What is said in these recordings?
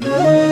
Mm-hmm.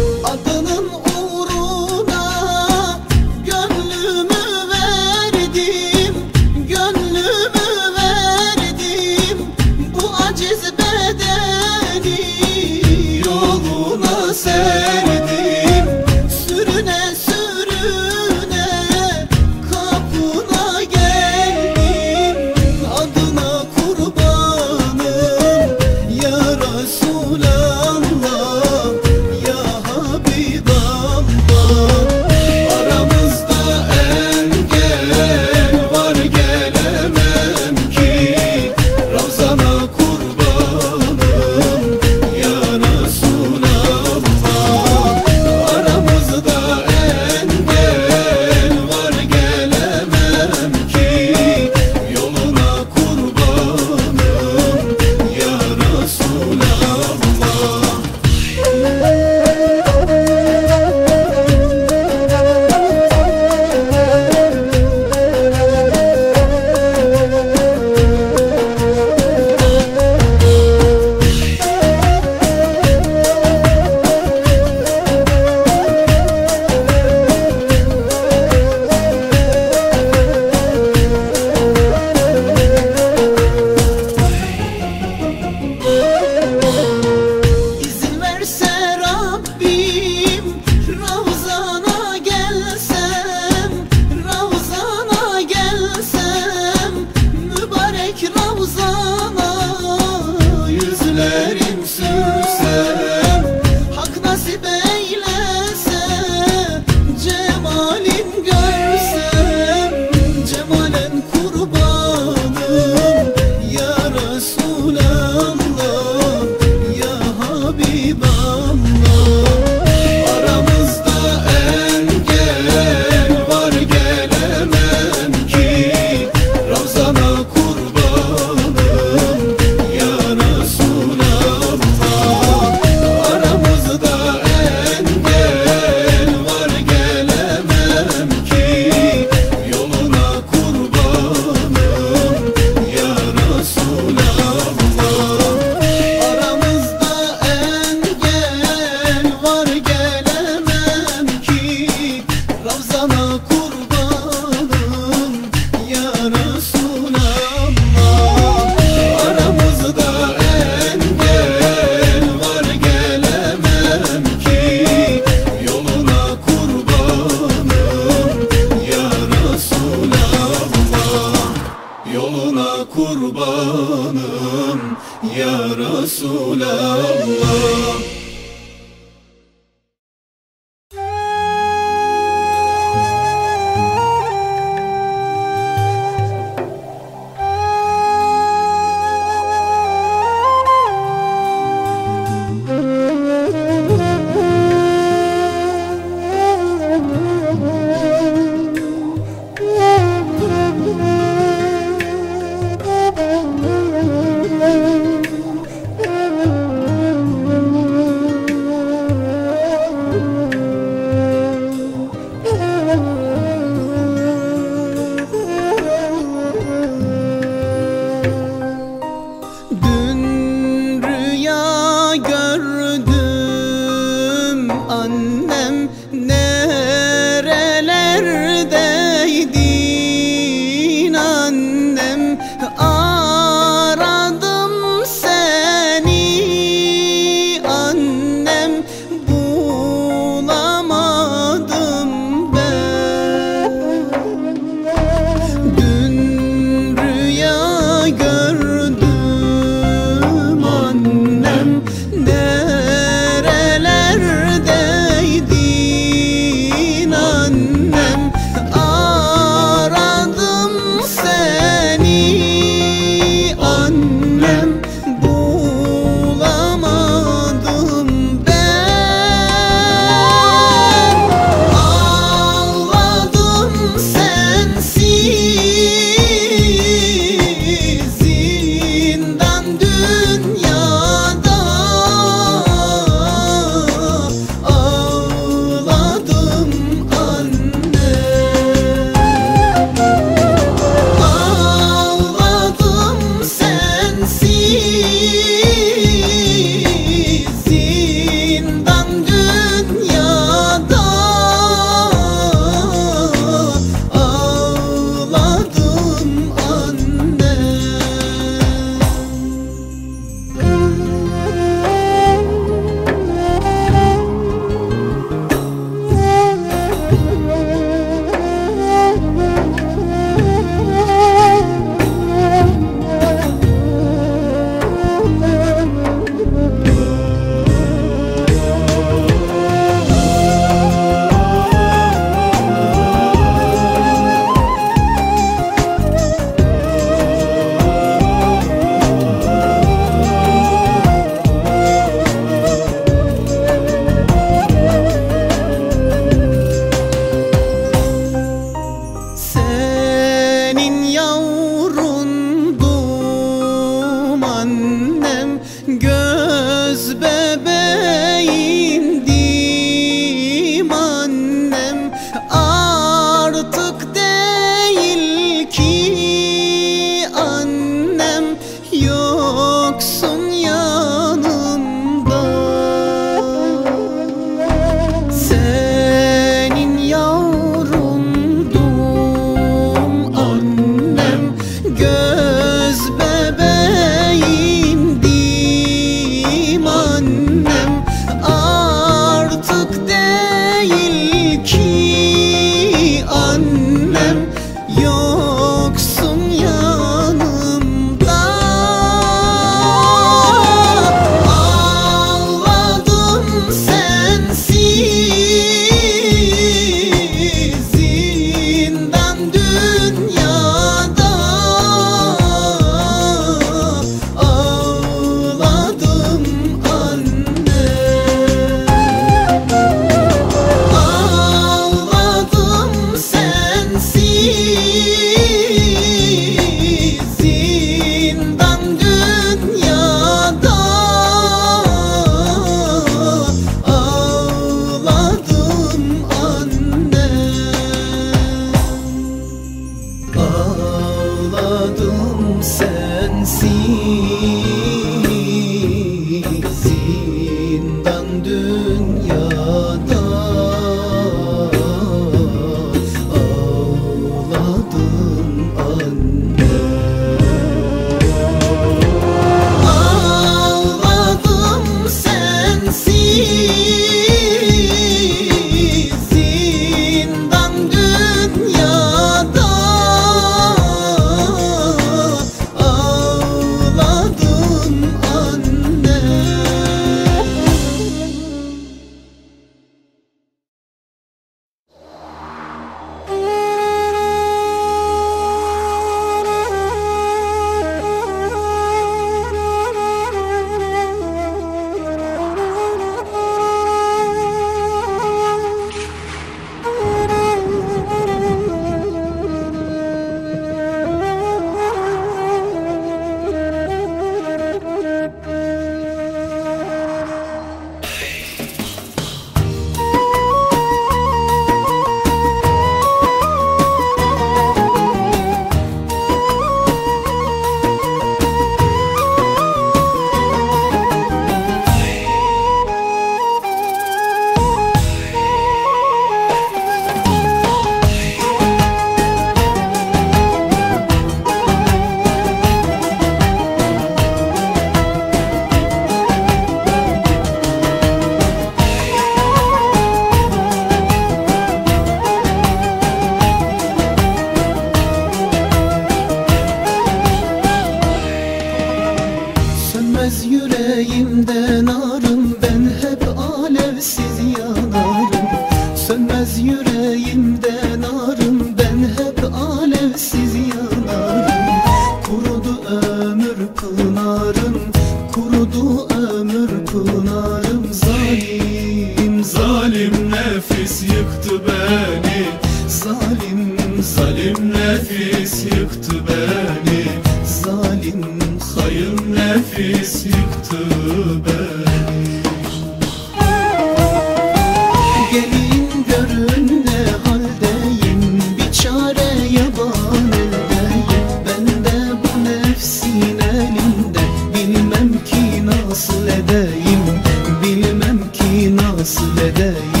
bilmem ki nasıl edeyim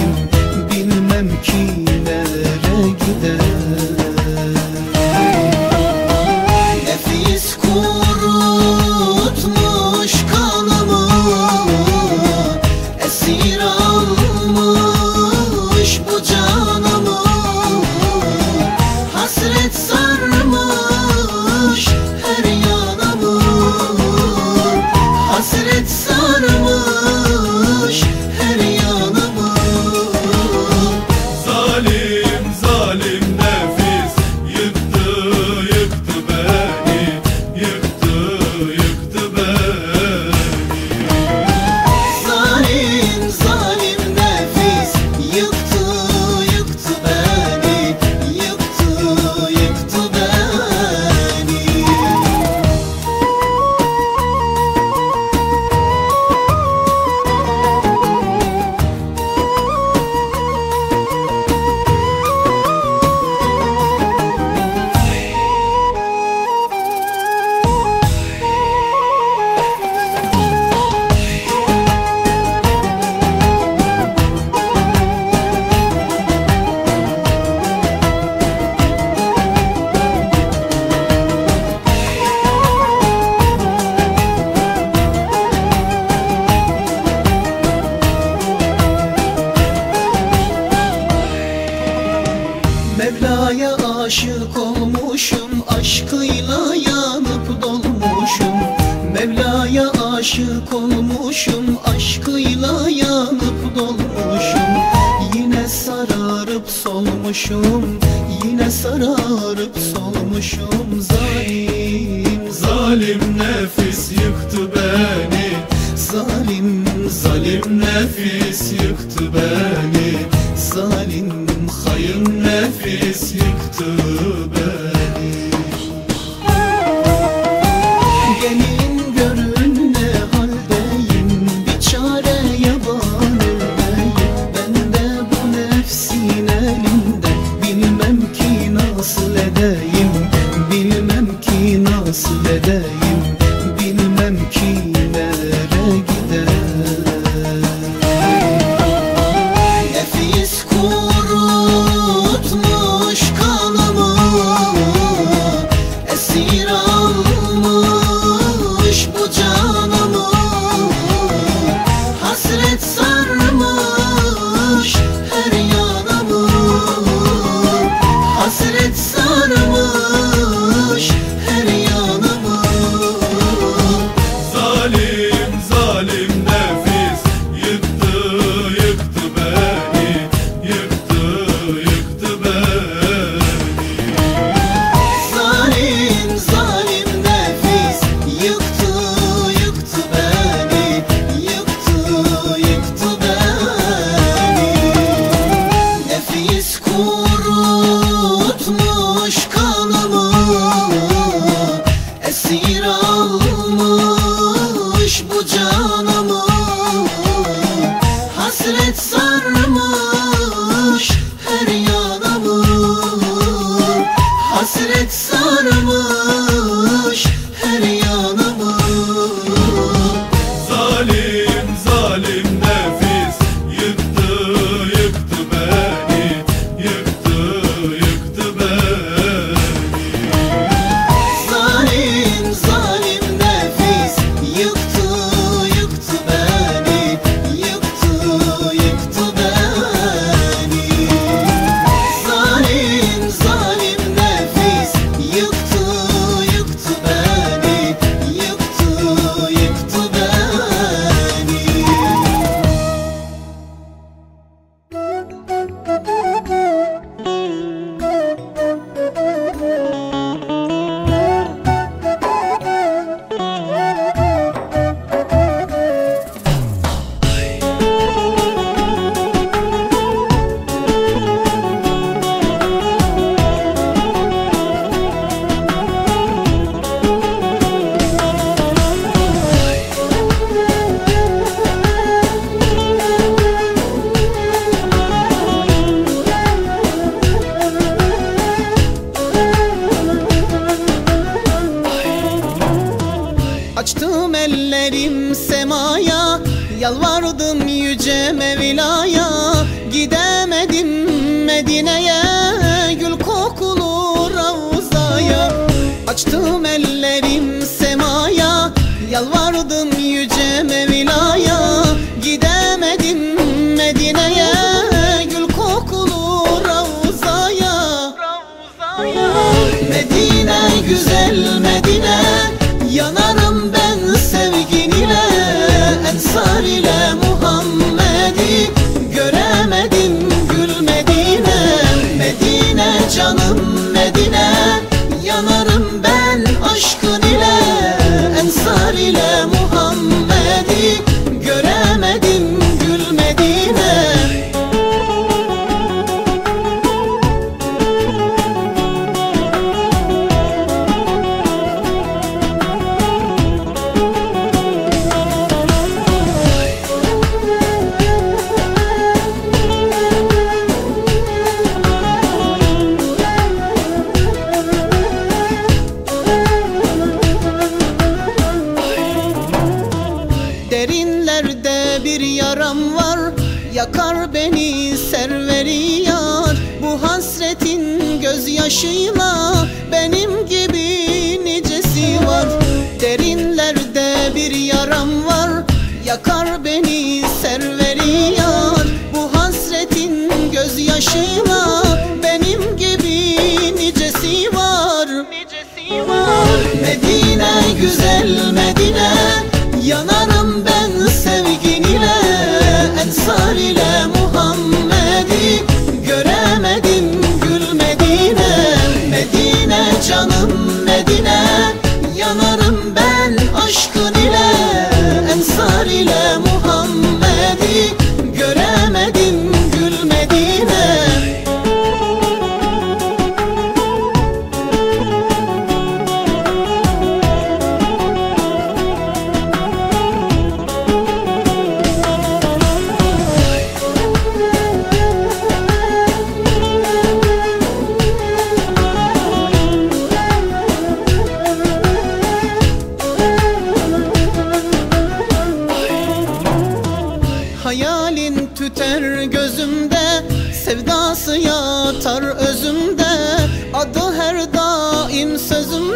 aşık olmuşum Aşkıyla yanıp dolmuşum. Mevla'ya aşık olmuşum Aşkıyla yanıp dolmuşum. Yine sararıp solmuşum Yine sararıp solmuşum. Yakar beni serveri yar. Bu hasretin gözyaşıyla Benim gibi nicesi var. Derinlerde bir yaram var. Yakar beni serveri yar. Bu hasretin gözyaşıyla Benim gibi nicesi var. Medine güzel Medine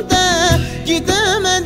de gidemedim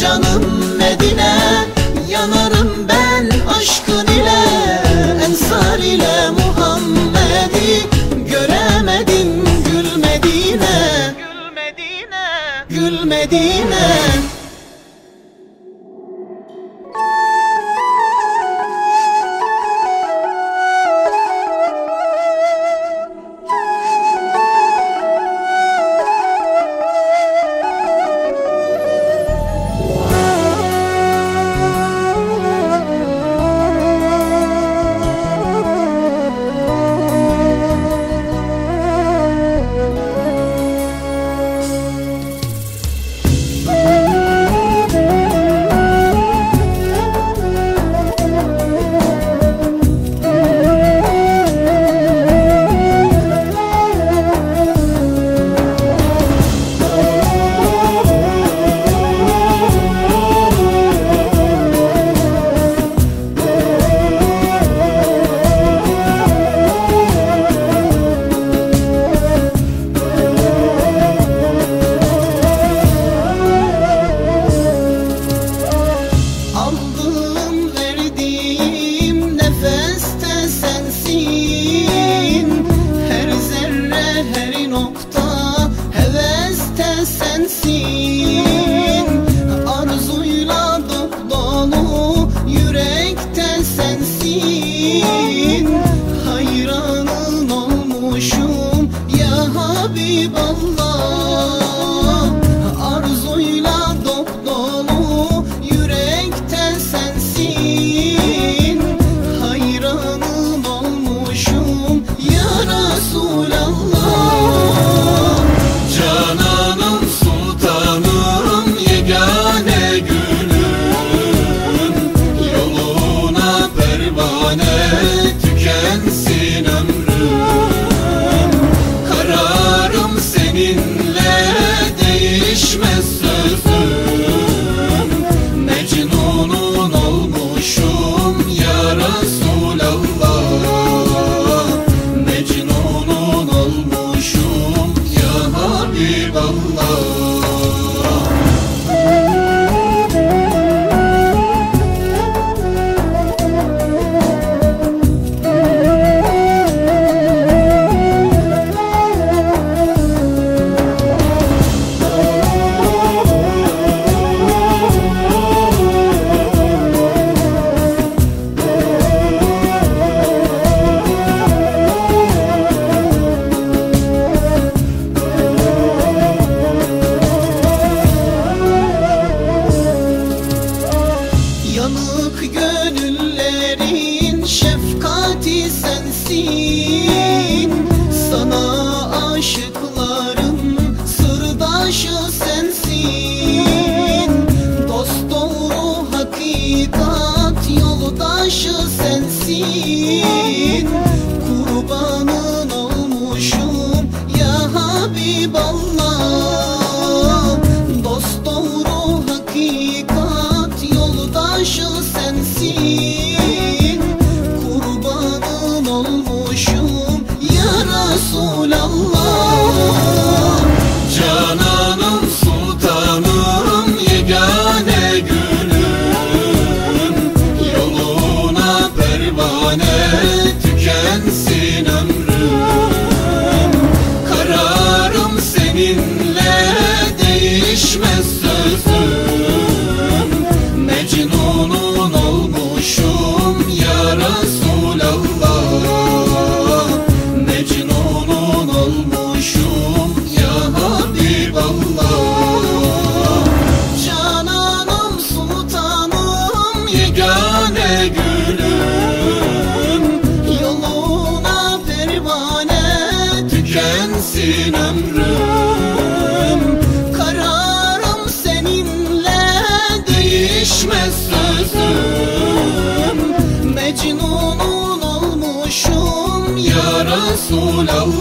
canım Medine yanarım Resulallah. love.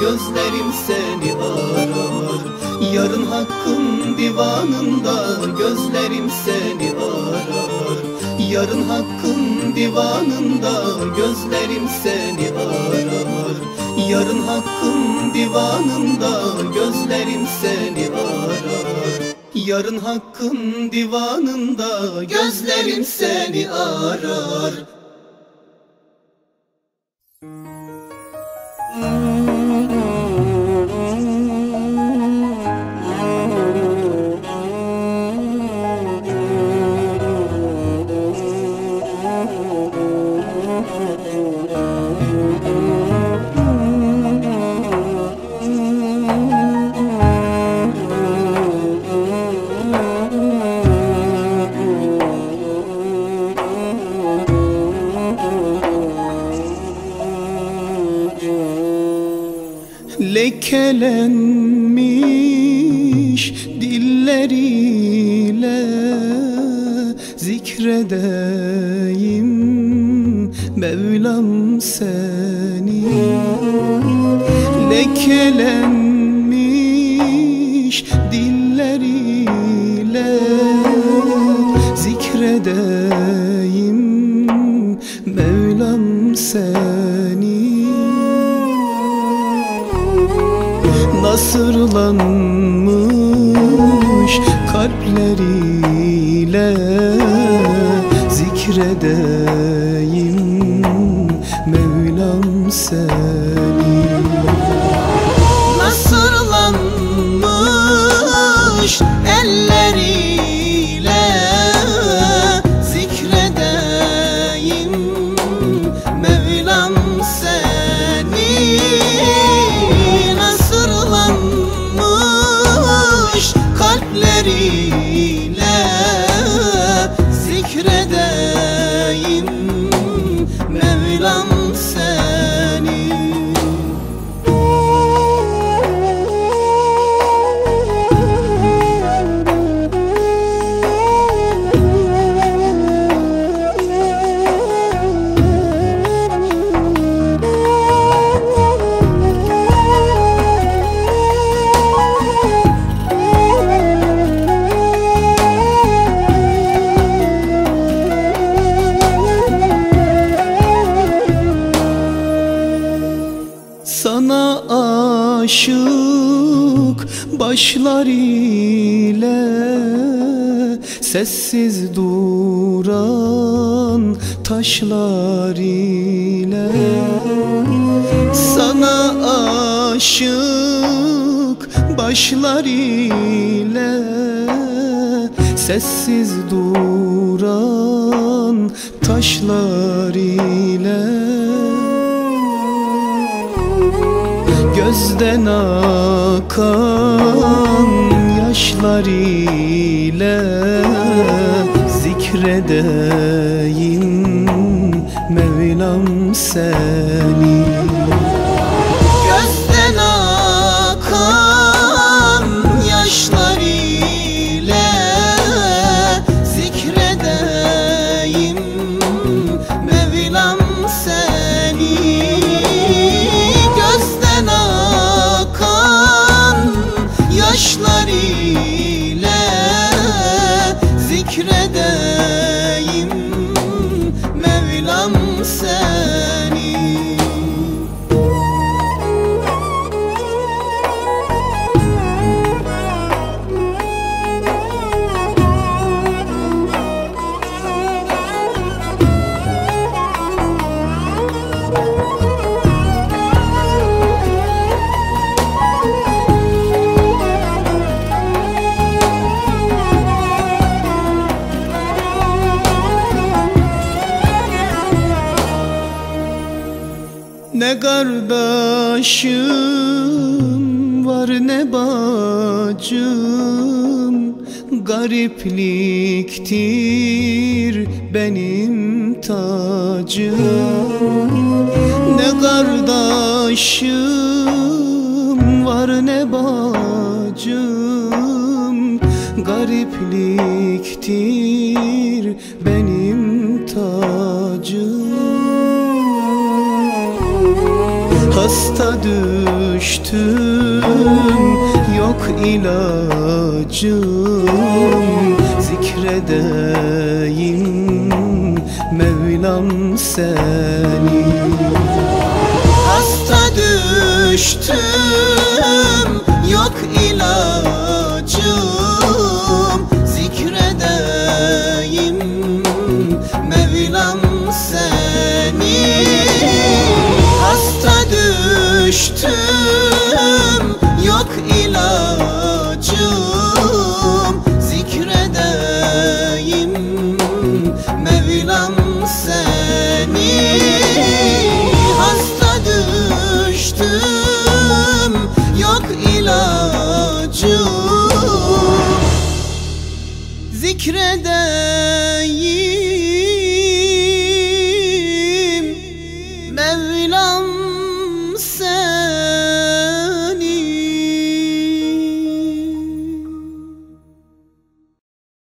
gözlerim seni arar Yarın hakkın divanında gözlerim seni arar Yarın hakkın divanında gözlerim seni arar Yarın hakkın divanında gözlerim seni arar Yarın hakkın divanında gözlerim seni arar Lekelenmiş dilleriyle zikredeyim Mevlam seni Lekelenmiş Nasırlanmış kalpleriyle zikredeyim. Mevlam seni aşık başlar ile Sessiz duran taşlar ile. Gözden akan yaşlar ile Zikredeyim Mevlam seni kardeşim var ne bacım Garipliktir benim tacım. Ne kardeşim var ne bacım Hasta düştüm. Yok ilacım Zikredeyim. Mevlam seni. Hasta düştüm